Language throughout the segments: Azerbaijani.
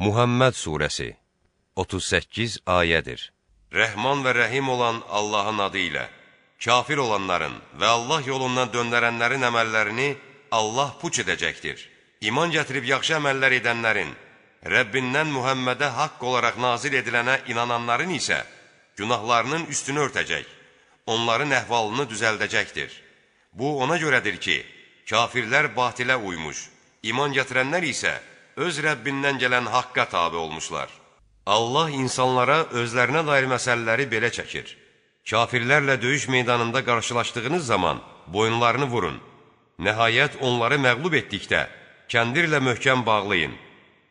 Muhammed Suresi 38 ayədir. Rəhman və rəhim olan Allahın adı ilə kafir olanların və Allah yolundan döndərənlərin əməllərini Allah puç edəcəkdir. İman gətirib yaxşı əməllər edənlərin, Rəbbindən Muhammədə haqq olaraq nazil edilənə inananların isə günahlarının üstünü örtəcək, onların əhvalını düzəldəcəkdir. Bu ona görədir ki, kafirlər batilə uymuş, iman gətirənlər isə öz Rəbbindən gələn haqqa tabi olmuşlar. Allah insanlara özlərinə dair məsələləri belə çəkir. Kafirlərlə döyüş meydanında qarşılaşdığınız zaman boyunlarını vurun. Nəhayət onları məqlub etdikdə, kəndirlə möhkəm bağlayın.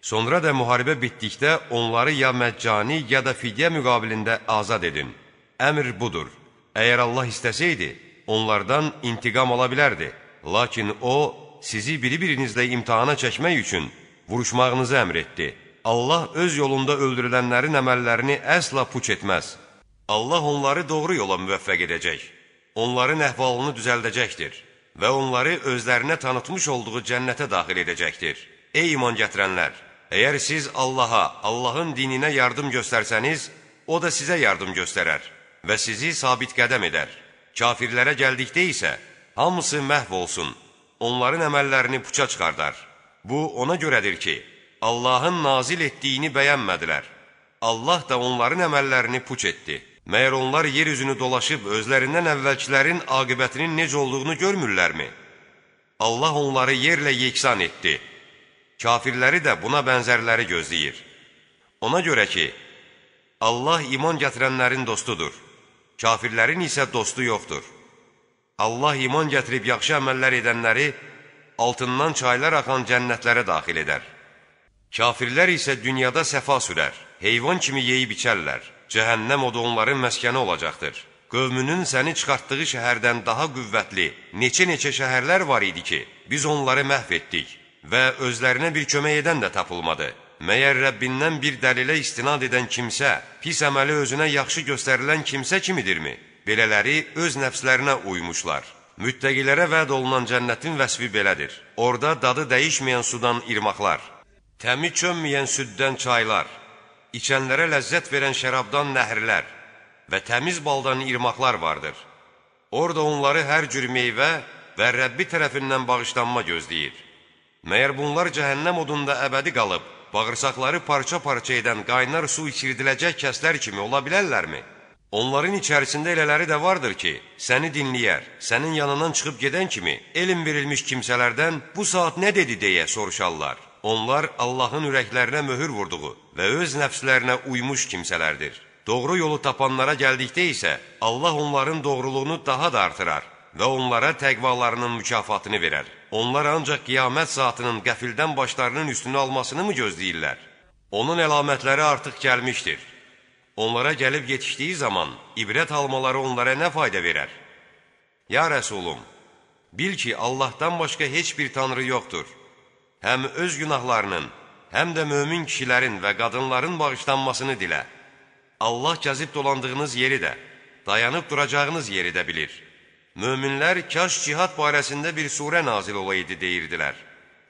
Sonra da müharibə bitdikdə onları ya məccani, ya da fidyə müqabilində azad edin. Əmr budur. Əgər Allah istəsəydi, onlardan intiqam ala bilərdi. Lakin O, sizi biri-birinizlə imtihana çəkmək üçün vuruşmağınızı əmr etdi. Allah öz yolunda öldürülənlərin əməllərini əsla puç etməz. Allah onları doğru yola müvəffəq edəcək. Onların əhvalını düzəldəcəkdir və onları özlərinə tanıtmış olduğu cənnətə daxil edəcəkdir. Ey iman gətirənlər! Əgər siz Allaha, Allahın dininə yardım göstərsəniz, O da sizə yardım göstərər və sizi sabit qədəm edər. Kafirlərə gəldikdə isə, hamısı məhv olsun, onların əməllərini puça çıxardar. Bu, ona görədir ki, Allahın nazil etdiyini bəyənmədilər. Allah da onların əməllərini puç etdi. Məyər onlar yer üzünü dolaşıb özlərindən əvvəlkilərin aqibətinin necə olduğunu görmürlərmi? Allah onları yerlə yeksan etdi. Kafirləri də buna bənzərləri gözləyir. Ona görə ki, Allah iman gətirənlərin dostudur. Kafirlərin isə dostu yoxdur. Allah iman gətirib yaxşı əməllər edənləri altından çaylar axan cənnətlərə daxil edər. Kafirlər isə dünyada səfa sürər, heyvan kimi yeyib içərlər. Cəhənnəm odu onların məskəni olacaqdır. Qövmünün səni çıxartdığı şəhərdən daha qüvvətli, neçə-neçə şəhərlər var idi ki, biz onları məhv etdik və özlərinə bir kömək edən də tapılmadı. Məyər Rəbbindən bir dəlilə istinad edən kimsə, pis əməli özünə yaxşı göstərilən kimsə kimidirmi? Belələri öz nəfslərinə uymuşlar. Müttəqilərə vəd olunan cənnətin vəsfi belədir. Orada dadı dəyişməyən sudan irmaqlar, təmi çönməyən süddən çaylar, içənlərə ləzzət verən şərabdan nəhrlər və təmiz baldan irmaqlar vardır. Orada onları hər cür meyvə və Rəbbi tərəfindən bağışlanma gözləyir. Məyər bunlar cəhənnəm odunda əbədi qalıb, bağırsaqları parça-parça edən qaynar su içirdiləcək kəslər kimi ola bilərlərmi? Onların içərisində elələri də vardır ki, səni dinləyər, sənin yanından çıxıb gedən kimi elm verilmiş kimsələrdən bu saat nə dedi deyə soruşarlar. Onlar Allahın ürəklərinə möhür vurduğu və öz nəfslərinə uymuş kimsələrdir. Doğru yolu tapanlara gəldikdə isə Allah onların doğruluğunu daha da artırar və onlara təqvalarının mükafatını verər. Onlar ancaq qiyamət saatının qəfildən başlarının üstünü almasını mı gözləyirlər? Onun əlamətləri artıq gəlmişdir. Onlara gəlib yetişdiyi zaman ibrət almaları onlara nə fayda verər? Ya Rəsulum, bil ki, Allahdan başqa heç bir tanrı yoxdur həm öz günahlarının, həm də mömin kişilərin və qadınların bağışlanmasını dilə. Allah gəzib dolandığınız yeri də, dayanıb duracağınız yeri də bilir. Möminlər kaş cihad barəsində bir surə nazil olaydı deyirdilər.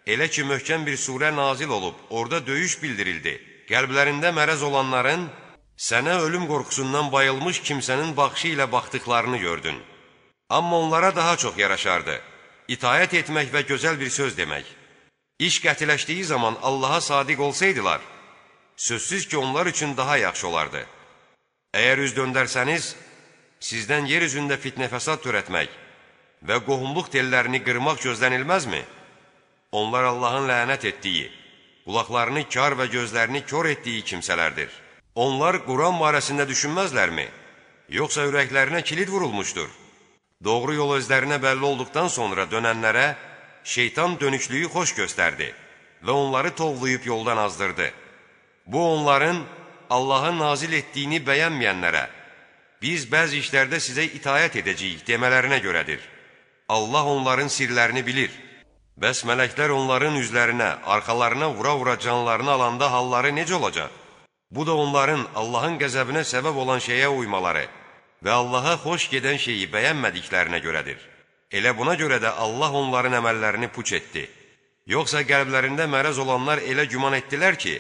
Elə ki, möhkəm bir surə nazil olub, orada döyüş bildirildi. Qəlblərində mərəz olanların, sənə ölüm qorxusundan bayılmış kimsənin baxışı ilə baxdıqlarını gördün. Amma onlara daha çox yaraşardı. İtayət etmək və gözəl bir söz demək. İş qətiləşdiyi zaman Allaha sadiq olsaydılar, sözsüz ki, onlar üçün daha yaxşı olardı. Əgər üz döndərsəniz, sizdən yer üzündə fitnə fəsad törətmək və qohumluq tellərini qırmaq gözlənilməzmi? Onlar Allahın lənət etdiyi, qulaqlarını kar və gözlərini kör etdiyi kimsələrdir. Onlar Quran barəsində düşünməzlərmi? Yoxsa ürəklərinə kilid vurulmuşdur? Doğru yol özlərinə bəlli olduqdan sonra dönənlərə, şeytan dönüklüyü xoş göstərdi və onları tovlayıb yoldan azdırdı. Bu onların Allahın nazil etdiyini bəyənməyənlərə, biz bəzi işlərdə sizə itayət edəcəyik demələrinə görədir. Allah onların sirlərini bilir. Bəs mələklər onların üzlərinə, arxalarına vura-vura canlarını alanda halları necə olacaq? Bu da onların Allahın qəzəbinə səbəb olan şeyə uymaları və Allaha xoş gedən şeyi bəyənmədiklərinə görədir. Elə buna görə də Allah onların əməllərini puç etdi. Yoxsa qəlblərində mərəz olanlar elə güman etdilər ki,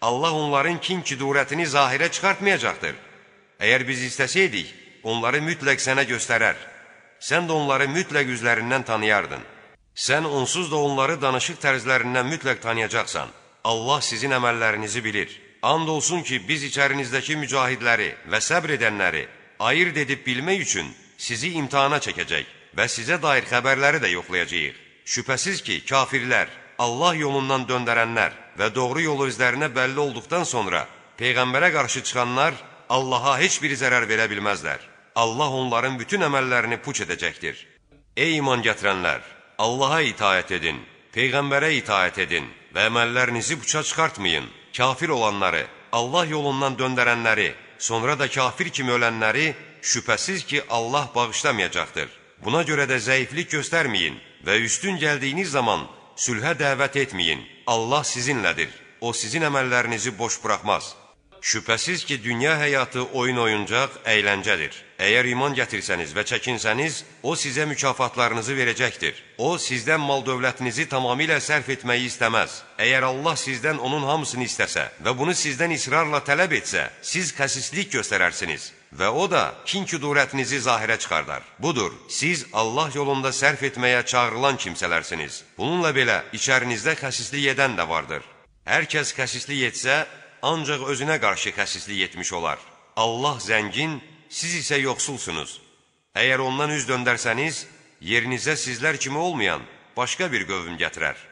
Allah onların kin-kidurətini zahirə çıxartmayacaqdır. Əgər biz istəsəydik, onları mütləq sənə göstərər. Sən də onları mütləq üzlərindən tanıyardın. Sən onsuz da onları danışıq tərzlərindən mütləq tanıyacaqsan. Allah sizin əməllərinizi bilir. And olsun ki, biz içərinizdəki mücahidləri və səbr edənləri ayırt edib bilmək üçün sizi imtihana çəkəcək və sizə dair xəbərləri də yoxlayacağıq. Şübhəsiz ki, kafirlər, Allah yolundan döndərənlər və doğru yol özlərinə bəlli olduqdan sonra Peyğəmbərə qarşı çıxanlar Allaha heç bir zərər verə bilməzlər. Allah onların bütün əməllərini puç edəcəkdir. Ey iman gətirənlər! Allaha itaət edin, Peyğəmbərə itaət edin və əməllərinizi puça çıxartmayın. Kafir olanları, Allah yolundan döndərənləri, sonra da kafir kimi ölənləri şübhəsiz ki, Allah bağışlamayacaqdır. Buna görə də zəiflik göstərməyin və üstün gəldiyiniz zaman sülhə dəvət etməyin. Allah sizinlədir. O sizin əməllərinizi boş buraxmaz. Şübhəsiz ki, dünya həyatı oyun oyuncaq, əyləncədir. Əgər iman gətirsəniz və çəkinsəniz, o sizə mükafatlarınızı verəcəkdir. O, sizdən mal dövlətinizi tamamilə sərf etməyi istəməz. Əgər Allah sizdən onun hamısını istəsə və bunu sizdən israrla tələb etsə, siz xəsislik göstərərsiniz və o da kin-küdurətinizi zahirə çıxardar. Budur, siz Allah yolunda sərf etməyə çağırılan kimsələrsiniz. Bununla belə, içərinizdə xəsislik edən də vardır. Hər kəs xəsislik etsə, ancaq özünə qarşı xəsislik etmiş olar. Allah zəngin, siz isə yoxsulsunuz. Əgər ondan üz döndərsəniz, yerinizə sizlər kimi olmayan başqa bir qövm gətirər.